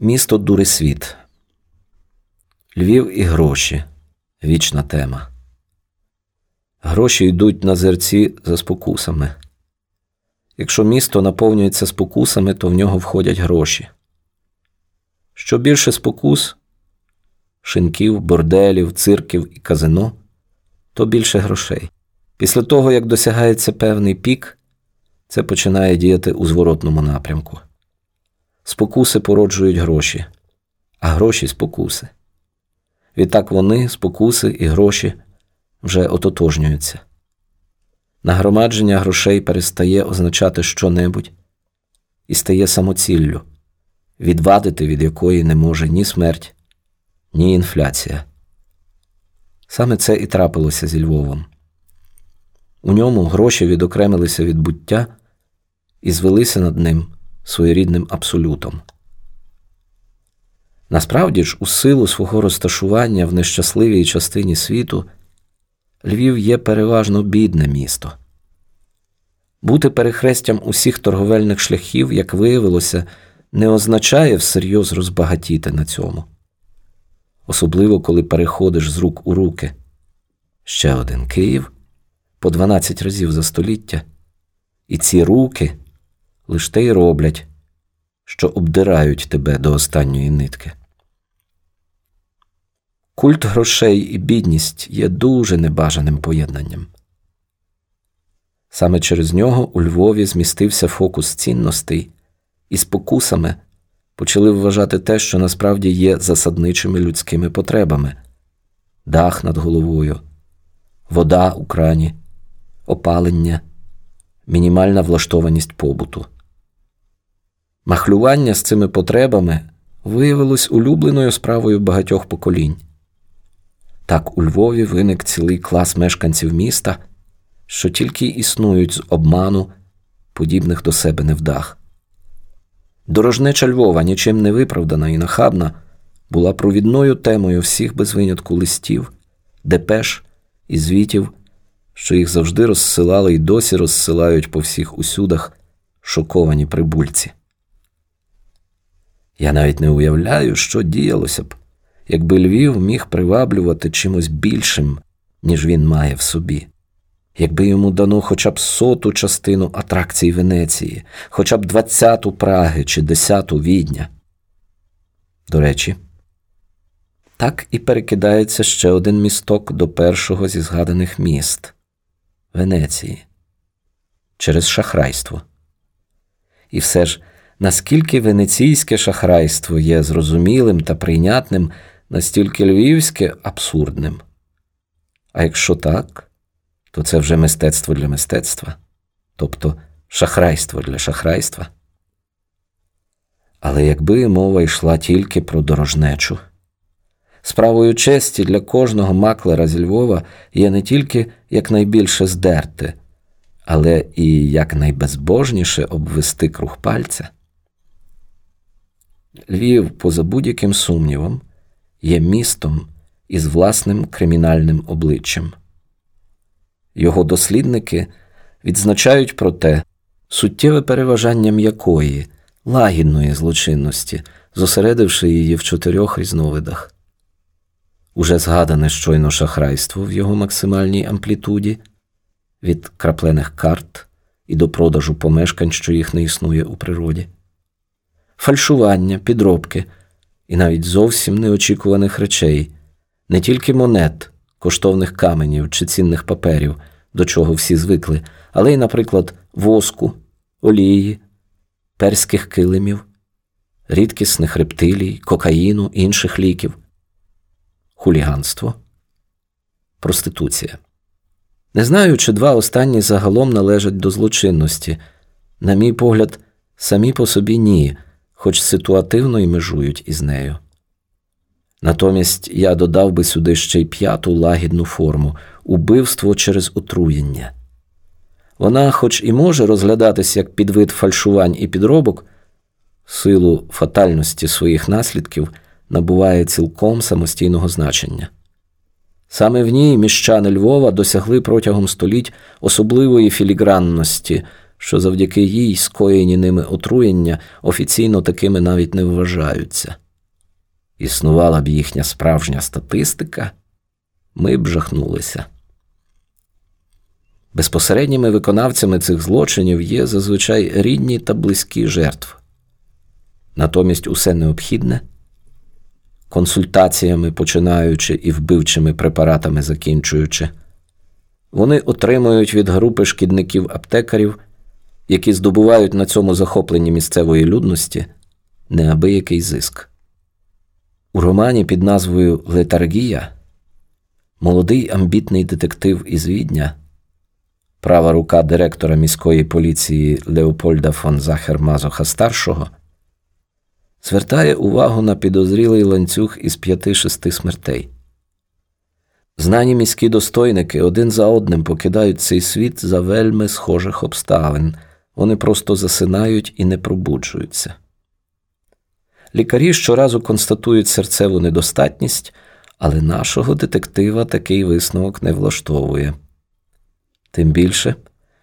Місто Дурисвіт. Львів і гроші. Вічна тема. Гроші йдуть на зерці за спокусами. Якщо місто наповнюється спокусами, то в нього входять гроші. Що більше спокус шинків, борделів, цирків і казино, то більше грошей. Після того, як досягається певний пік, це починає діяти у зворотному напрямку. Спокуси породжують гроші, а гроші спокуси. Відтак вони, спокуси і гроші вже ототожнюються. Нагромадження грошей перестає означати що-небудь і стає самоціллю, відвадити від якої не може ні смерть, ні інфляція. Саме це і трапилося зі Львовом. У ньому гроші відокремилися від буття і звелися над ним своєрідним абсолютом. Насправді ж, у силу свого розташування в нещасливій частині світу, Львів є переважно бідне місто. Бути перехрестям усіх торговельних шляхів, як виявилося, не означає всерйоз розбагатіти на цьому. Особливо, коли переходиш з рук у руки. Ще один Київ по 12 разів за століття, і ці руки лиш те й роблять, що обдирають тебе до останньої нитки. Культ грошей і бідність є дуже небажаним поєднанням. Саме через нього у Львові змістився фокус цінностей, і спокусами почали вважати те, що насправді є засадничими людськими потребами дах над головою, вода у крані, опалення, мінімальна влаштованість побуту. Махлювання з цими потребами виявилось улюбленою справою багатьох поколінь. Так у Львові виник цілий клас мешканців міста, що тільки існують з обману, подібних до себе невдах. Дорожнеча Львова, нічим не виправдана і нахабна, була провідною темою всіх без винятку листів, депеш і звітів, що їх завжди розсилали і досі розсилають по всіх усюдах шоковані прибульці. Я навіть не уявляю, що діялося б, якби Львів міг приваблювати чимось більшим, ніж він має в собі, якби йому дано хоча б соту частину атракцій Венеції, хоча б двадцяту Праги чи десяту Відня. До речі, так і перекидається ще один місток до першого зі згаданих міст Венеції через шахрайство. І все ж наскільки венеційське шахрайство є зрозумілим та прийнятним, настільки львівське абсурдним. А якщо так, то це вже мистецтво для мистецтва, тобто шахрайство для шахрайства. Але якби мова йшла тільки про дорожнечу, справою честі для кожного маклера зі Львова є не тільки якнайбільше здерти, але і якнайбезбожніше обвести круг пальця. Львів, поза будь-яким сумнівом, є містом із власним кримінальним обличчям. Його дослідники відзначають про те, суттєве переважання м'якої, лагідної злочинності, зосередивши її в чотирьох різновидах. Уже згадане щойно шахрайство в його максимальній амплітуді від краплених карт і до продажу помешкань, що їх не існує у природі фальшування, підробки і навіть зовсім неочікуваних речей, не тільки монет, коштовних каменів чи цінних паперів, до чого всі звикли, але й, наприклад, воску, олії, перських килимів, рідкісних рептилій, кокаїну, інших ліків, хуліганство, проституція. Не знаю, чи два останні загалом належать до злочинності. На мій погляд, самі по собі ні хоч ситуативно й межують із нею. Натомість я додав би сюди ще й п'яту лагідну форму убивство через отруєння. Вона, хоч і може розглядатися як підвид фальшувань і підробок, силу фатальності своїх наслідків набуває цілком самостійного значення. Саме в ній міщани Львова досягли протягом століть особливої філігранності що завдяки їй скоєні ними отруєння офіційно такими навіть не вважаються. Існувала б їхня справжня статистика, ми б жахнулися. Безпосередніми виконавцями цих злочинів є зазвичай рідні та близькі жертв. Натомість усе необхідне консультаціями починаючи і вбивчими препаратами закінчуючи, вони отримують від групи шкідників аптекарів, які здобувають на цьому захопленні місцевої людності неабиякий зиск. У романі під назвою Летаргія молодий амбітний детектив із Відня, права рука директора міської поліції Леопольда фон Захер Мазоха старшого, звертає увагу на підозрілий ланцюг із п'яти-шести смертей. Знані міські достойники один за одним покидають цей світ за вельми схожих обставин, вони просто засинають і не пробуджуються. Лікарі щоразу констатують серцеву недостатність, але нашого детектива такий висновок не влаштовує. Тим більше,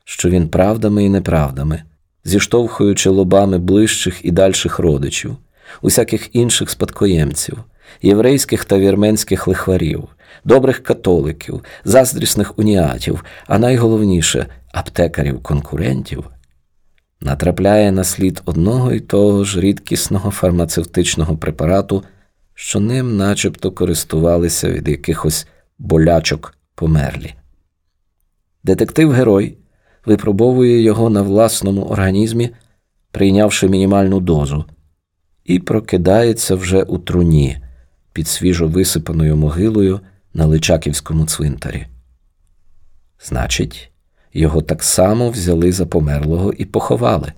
що він правдами і неправдами, зіштовхуючи лобами ближчих і дальших родичів, усяких інших спадкоємців, єврейських та вірменських лихварів, добрих католиків, заздрісних уніатів, а найголовніше аптекарів конкурентів, натрапляє на слід одного і того ж рідкісного фармацевтичного препарату, що ним начебто користувалися від якихось болячок померлі. Детектив герой випробовує його на власному організмі, прийнявши мінімальну дозу, і прокидається вже у труні під свіжо висипаною могилою на Личаківському цвинтарі. Значить, його так само взяли за померлого і поховали.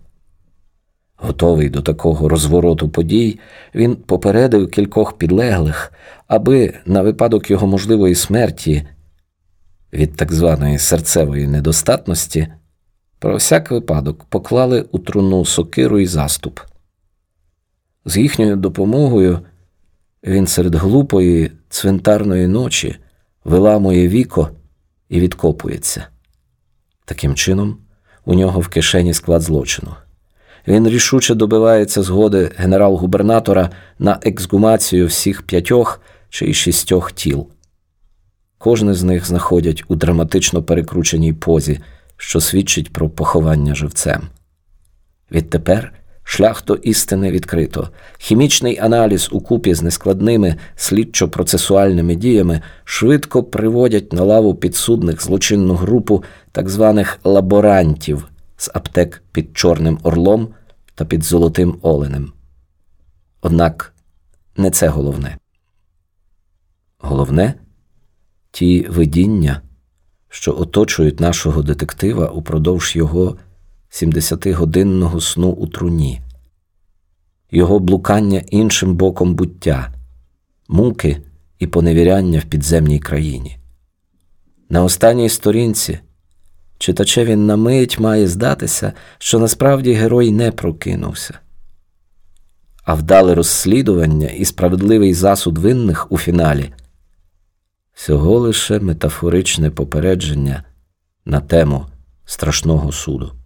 Готовий до такого розвороту подій, він попередив кількох підлеглих, аби на випадок його можливої смерті від так званої серцевої недостатності про всяк випадок поклали у труну сокиру і заступ. З їхньою допомогою він серед глупої цвинтарної ночі виламує віко і відкопується. Таким чином, у нього в кишені склад злочину. Він рішуче добивається згоди генерал-губернатора на ексгумацію всіх п'ятьох чи шістьох тіл. Кожне з них знаходять у драматично перекрученій позі, що свідчить про поховання живцем. Відтепер шлях до істини відкрито. Хімічний аналіз у купі з нескладними слідчо-процесуальними діями швидко приводять на лаву підсудних злочинну групу так званих лаборантів з аптек під Чорним Орлом та під Золотим Оленем. Однак не це головне. Головне ті видіння, що оточують нашого детектива упродовж його 70-годинного сну у труні, його блукання іншим боком буття, муки і поневіряння в підземній країні. На останній сторінці читачеві на мить має здатися, що насправді герой не прокинувся, а вдале розслідування і справедливий засуд винних у фіналі всього лише метафоричне попередження на тему страшного суду.